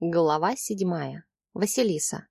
Глава седьмая. Василиса.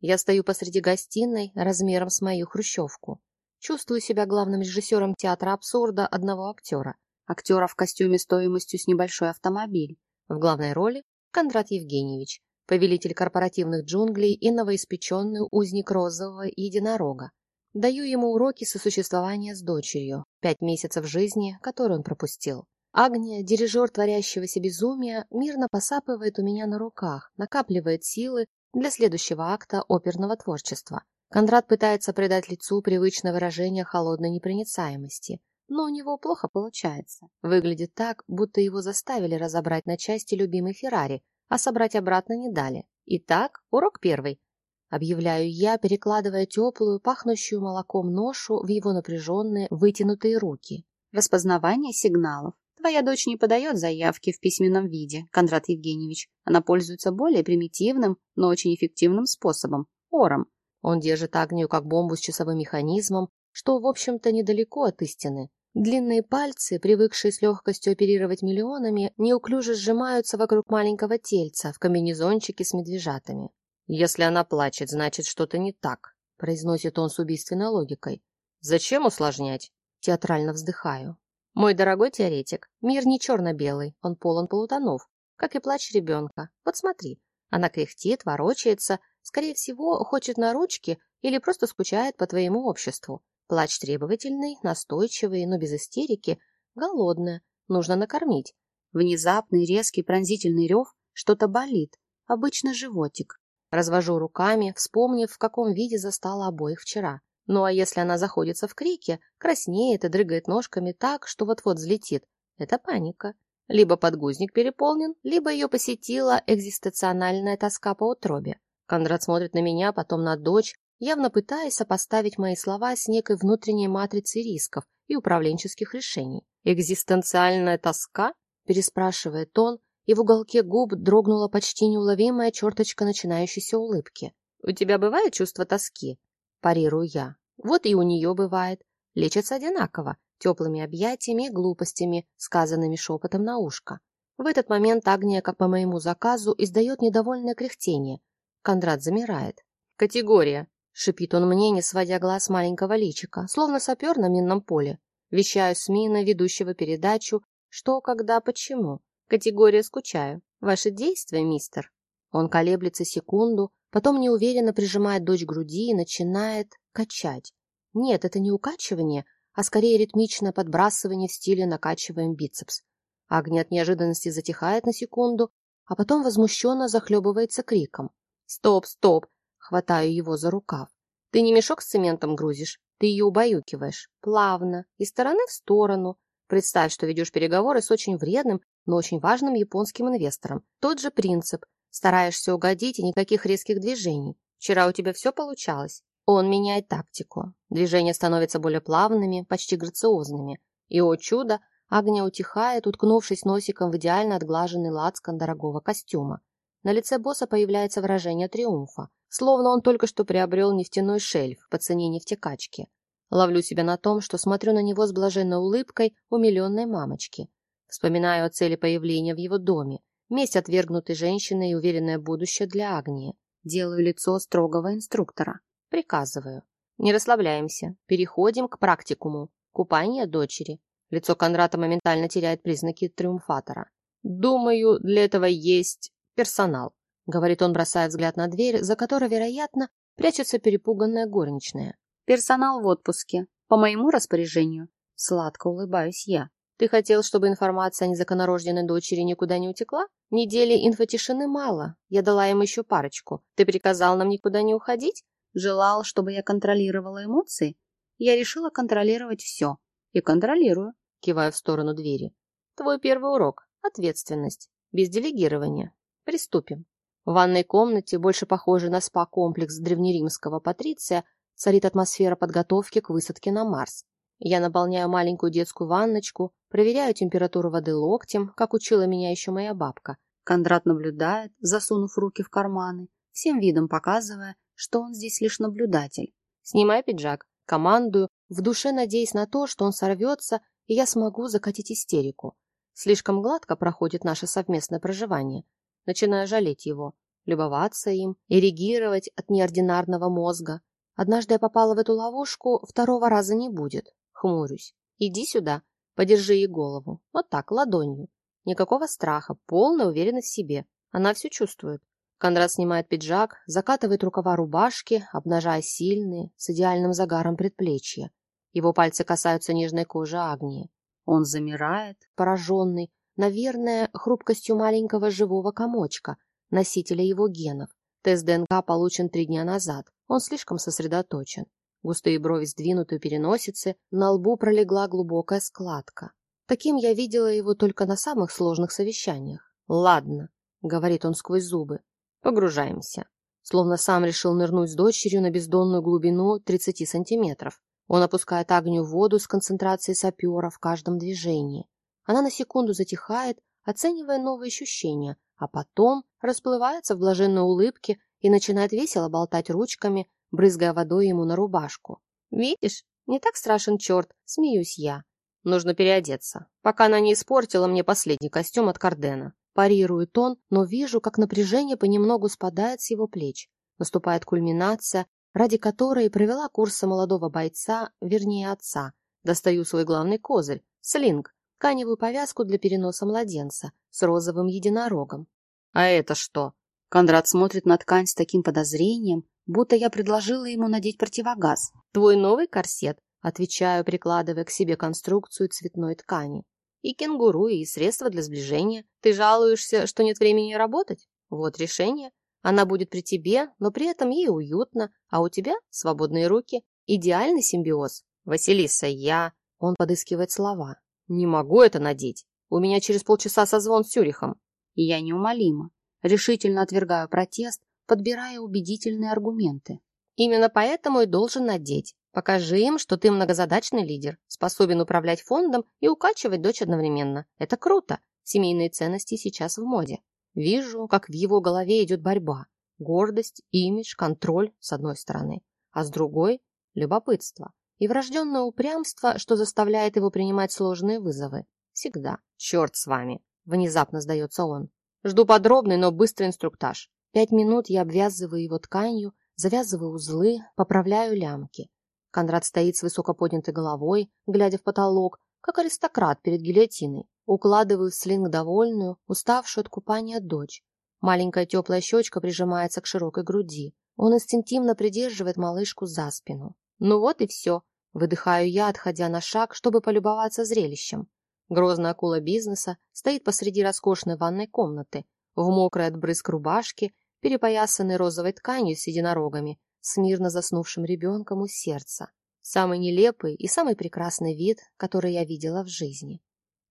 Я стою посреди гостиной размером с мою хрущевку. Чувствую себя главным режиссером театра абсурда одного актера. Актера в костюме стоимостью с небольшой автомобиль. В главной роли Кондрат Евгеньевич, повелитель корпоративных джунглей и новоиспеченный узник розового единорога. Даю ему уроки сосуществования с дочерью, пять месяцев жизни, которые он пропустил. Агния, дирижер творящегося безумия, мирно посапывает у меня на руках, накапливает силы для следующего акта оперного творчества. Кондрат пытается придать лицу привычное выражение холодной непроницаемости, но у него плохо получается. Выглядит так, будто его заставили разобрать на части любимый Феррари, а собрать обратно не дали. Итак, урок первый. Объявляю я, перекладывая теплую, пахнущую молоком ношу в его напряженные, вытянутые руки. Распознавание сигналов. Твоя дочь не подает заявки в письменном виде, Кондрат Евгеньевич. Она пользуется более примитивным, но очень эффективным способом – ором. Он держит Агнию как бомбу с часовым механизмом, что, в общем-то, недалеко от истины. Длинные пальцы, привыкшие с легкостью оперировать миллионами, неуклюже сжимаются вокруг маленького тельца в комбинезончике с медвежатами. «Если она плачет, значит, что-то не так», – произносит он с убийственной логикой. «Зачем усложнять?» Театрально вздыхаю. Мой дорогой теоретик, мир не черно-белый, он полон полутонов, как и плач ребенка. Вот смотри, она кряхтит, ворочается, скорее всего, хочет на ручки или просто скучает по твоему обществу. Плач требовательный, настойчивый, но без истерики, голодная, нужно накормить. Внезапный, резкий, пронзительный рев, что-то болит, обычно животик. Развожу руками, вспомнив, в каком виде застала обоих вчера. Ну а если она заходится в крике, краснеет и дрыгает ножками так, что вот-вот взлетит, это паника. Либо подгузник переполнен, либо ее посетила экзистенциональная тоска по утробе. Кондрат смотрит на меня, потом на дочь, явно пытаясь сопоставить мои слова с некой внутренней матрицей рисков и управленческих решений. «Экзистенциальная тоска?» – переспрашивает он, и в уголке губ дрогнула почти неуловимая черточка начинающейся улыбки. «У тебя бывает чувство тоски?» Парирую я. Вот и у нее бывает. Лечатся одинаково, теплыми объятиями и глупостями, сказанными шепотом на ушко. В этот момент Агния, как по моему заказу, издает недовольное кряхтение. Кондрат замирает. «Категория!» — шипит он мне, не сводя глаз маленького личика, словно сапер на минном поле. Вещаю с мина ведущего передачу «Что, когда, почему?» Категория «Скучаю». Ваши действия, мистер. Он колеблется секунду, Потом неуверенно прижимает дочь к груди и начинает качать. Нет, это не укачивание, а скорее ритмичное подбрасывание в стиле накачиваем бицепс. Агния от неожиданности затихает на секунду, а потом возмущенно захлебывается криком. «Стоп, стоп!» — хватаю его за рукав. «Ты не мешок с цементом грузишь, ты ее убаюкиваешь. Плавно, из стороны в сторону. Представь, что ведешь переговоры с очень вредным, но очень важным японским инвестором. Тот же принцип. Стараешься угодить и никаких резких движений. Вчера у тебя все получалось. Он меняет тактику. Движения становятся более плавными, почти грациозными. И, о чудо, Агния утихает, уткнувшись носиком в идеально отглаженный лацкан дорогого костюма. На лице босса появляется выражение триумфа, словно он только что приобрел нефтяной шельф по цене нефтекачки. Ловлю себя на том, что смотрю на него с блаженной улыбкой умиленной мамочки. Вспоминаю о цели появления в его доме, Месть отвергнутой женщины и уверенное будущее для Агнии. Делаю лицо строгого инструктора. Приказываю. Не расслабляемся. Переходим к практикуму. Купание дочери. Лицо Конрата моментально теряет признаки триумфатора. Думаю, для этого есть персонал. Говорит он, бросая взгляд на дверь, за которой, вероятно, прячется перепуганная горничная. Персонал в отпуске. По моему распоряжению. Сладко улыбаюсь я. Ты хотел, чтобы информация о незаконнорожденной дочери никуда не утекла? Недели инфотишины мало. Я дала им еще парочку. Ты приказал нам никуда не уходить? Желал, чтобы я контролировала эмоции? Я решила контролировать все. И контролирую, кивая в сторону двери. Твой первый урок – ответственность. Без делегирования. Приступим. В ванной комнате, больше похожей на спа-комплекс древнеримского патриция, царит атмосфера подготовки к высадке на Марс. Я наполняю маленькую детскую ванночку, проверяю температуру воды локтем, как учила меня еще моя бабка. Кондрат наблюдает, засунув руки в карманы, всем видом показывая, что он здесь лишь наблюдатель. Снимай пиджак, командую, в душе надеясь на то, что он сорвется, и я смогу закатить истерику. Слишком гладко проходит наше совместное проживание. начинаю жалеть его, любоваться им, ирригировать от неординарного мозга. Однажды я попала в эту ловушку, второго раза не будет. Хмурюсь. Иди сюда, подержи ей голову. Вот так, ладонью. Никакого страха, полная уверенность в себе. Она все чувствует. Конрад снимает пиджак, закатывает рукава рубашки, обнажая сильные, с идеальным загаром предплечья. Его пальцы касаются нежной кожи Агнии. Он замирает, пораженный, наверное, хрупкостью маленького живого комочка, носителя его генов. Тест ДНК получен три дня назад. Он слишком сосредоточен. Густые брови сдвинуты у переносицы, на лбу пролегла глубокая складка. Таким я видела его только на самых сложных совещаниях. «Ладно», — говорит он сквозь зубы, — «погружаемся». Словно сам решил нырнуть с дочерью на бездонную глубину 30 сантиметров. Он опускает огню в воду с концентрацией сапера в каждом движении. Она на секунду затихает, оценивая новые ощущения, а потом расплывается в блаженной улыбке и начинает весело болтать ручками, брызгая водой ему на рубашку. «Видишь, не так страшен черт», — смеюсь я. «Нужно переодеться, пока она не испортила мне последний костюм от Кардена». Парирует он, но вижу, как напряжение понемногу спадает с его плеч. Наступает кульминация, ради которой провела курсы молодого бойца, вернее отца. Достаю свой главный козырь – слинг, тканевую повязку для переноса младенца с розовым единорогом. «А это что?» Кондрат смотрит на ткань с таким подозрением, будто я предложила ему надеть противогаз. «Твой новый корсет?» – отвечаю, прикладывая к себе конструкцию цветной ткани. «И кенгуру, и средства для сближения. Ты жалуешься, что нет времени работать? Вот решение. Она будет при тебе, но при этом ей уютно, а у тебя свободные руки. Идеальный симбиоз. Василиса, я... Он подыскивает слова. Не могу это надеть. У меня через полчаса созвон с Сюрихом. И я неумолима. Решительно отвергаю протест, подбирая убедительные аргументы. Именно поэтому и должен надеть. Покажи им, что ты многозадачный лидер, способен управлять фондом и укачивать дочь одновременно. Это круто. Семейные ценности сейчас в моде. Вижу, как в его голове идет борьба. Гордость, имидж, контроль с одной стороны, а с другой – любопытство и врожденное упрямство, что заставляет его принимать сложные вызовы. Всегда. Черт с вами. Внезапно сдается он. Жду подробный, но быстрый инструктаж. Пять минут я обвязываю его тканью, завязываю узлы, поправляю лямки. Конрад стоит с высоко поднятой головой, глядя в потолок, как аристократ перед гильотиной. Укладываю в слинг довольную, уставшую от купания дочь. Маленькая теплая щечка прижимается к широкой груди. Он инстинктивно придерживает малышку за спину. Ну вот и все. Выдыхаю я, отходя на шаг, чтобы полюбоваться зрелищем. Грозная акула бизнеса стоит посреди роскошной ванной комнаты, в мокрой от брызг рубашке, перепоясанной розовой тканью с единорогами, с мирно заснувшим ребенком у сердца. Самый нелепый и самый прекрасный вид, который я видела в жизни.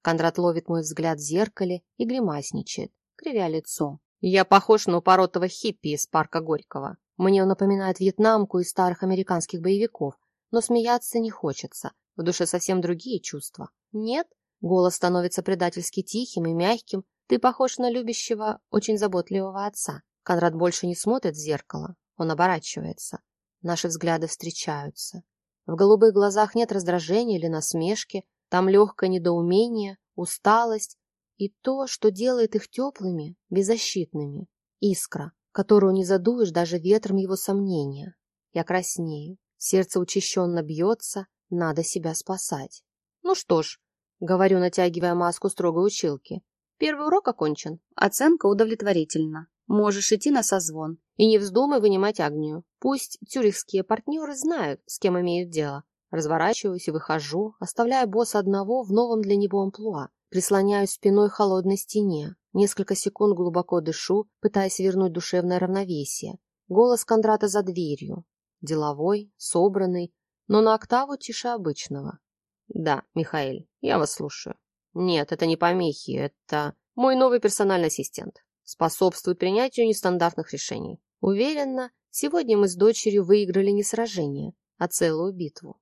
Кондрат ловит мой взгляд в зеркале и гримасничает, кривя лицо. Я похож на упоротого хиппи из парка Горького. Мне он напоминает вьетнамку из старых американских боевиков, но смеяться не хочется. В душе совсем другие чувства. Нет? Голос становится предательски тихим и мягким. Ты похож на любящего, очень заботливого отца. Конрад больше не смотрит в зеркало. Он оборачивается. Наши взгляды встречаются. В голубых глазах нет раздражения или насмешки, там легкое недоумение, усталость и то, что делает их теплыми, беззащитными. Искра, которую не задуешь даже ветром его сомнения. Я краснею. Сердце учащенно бьется, надо себя спасать. Ну что ж, говорю, натягивая маску строгой училки. Первый урок окончен. Оценка удовлетворительна. Можешь идти на созвон. И не вздумай вынимать огню. Пусть тюрихские партнеры знают, с кем имеют дело. Разворачиваюсь и выхожу, оставляя босса одного в новом для него амплуа. Прислоняюсь спиной к холодной стене. Несколько секунд глубоко дышу, пытаясь вернуть душевное равновесие. Голос Кондрата за дверью. Деловой, собранный, но на октаву тише обычного. «Да, Михаил, я вас слушаю». «Нет, это не помехи, это мой новый персональный ассистент. Способствует принятию нестандартных решений. Уверена, сегодня мы с дочерью выиграли не сражение, а целую битву.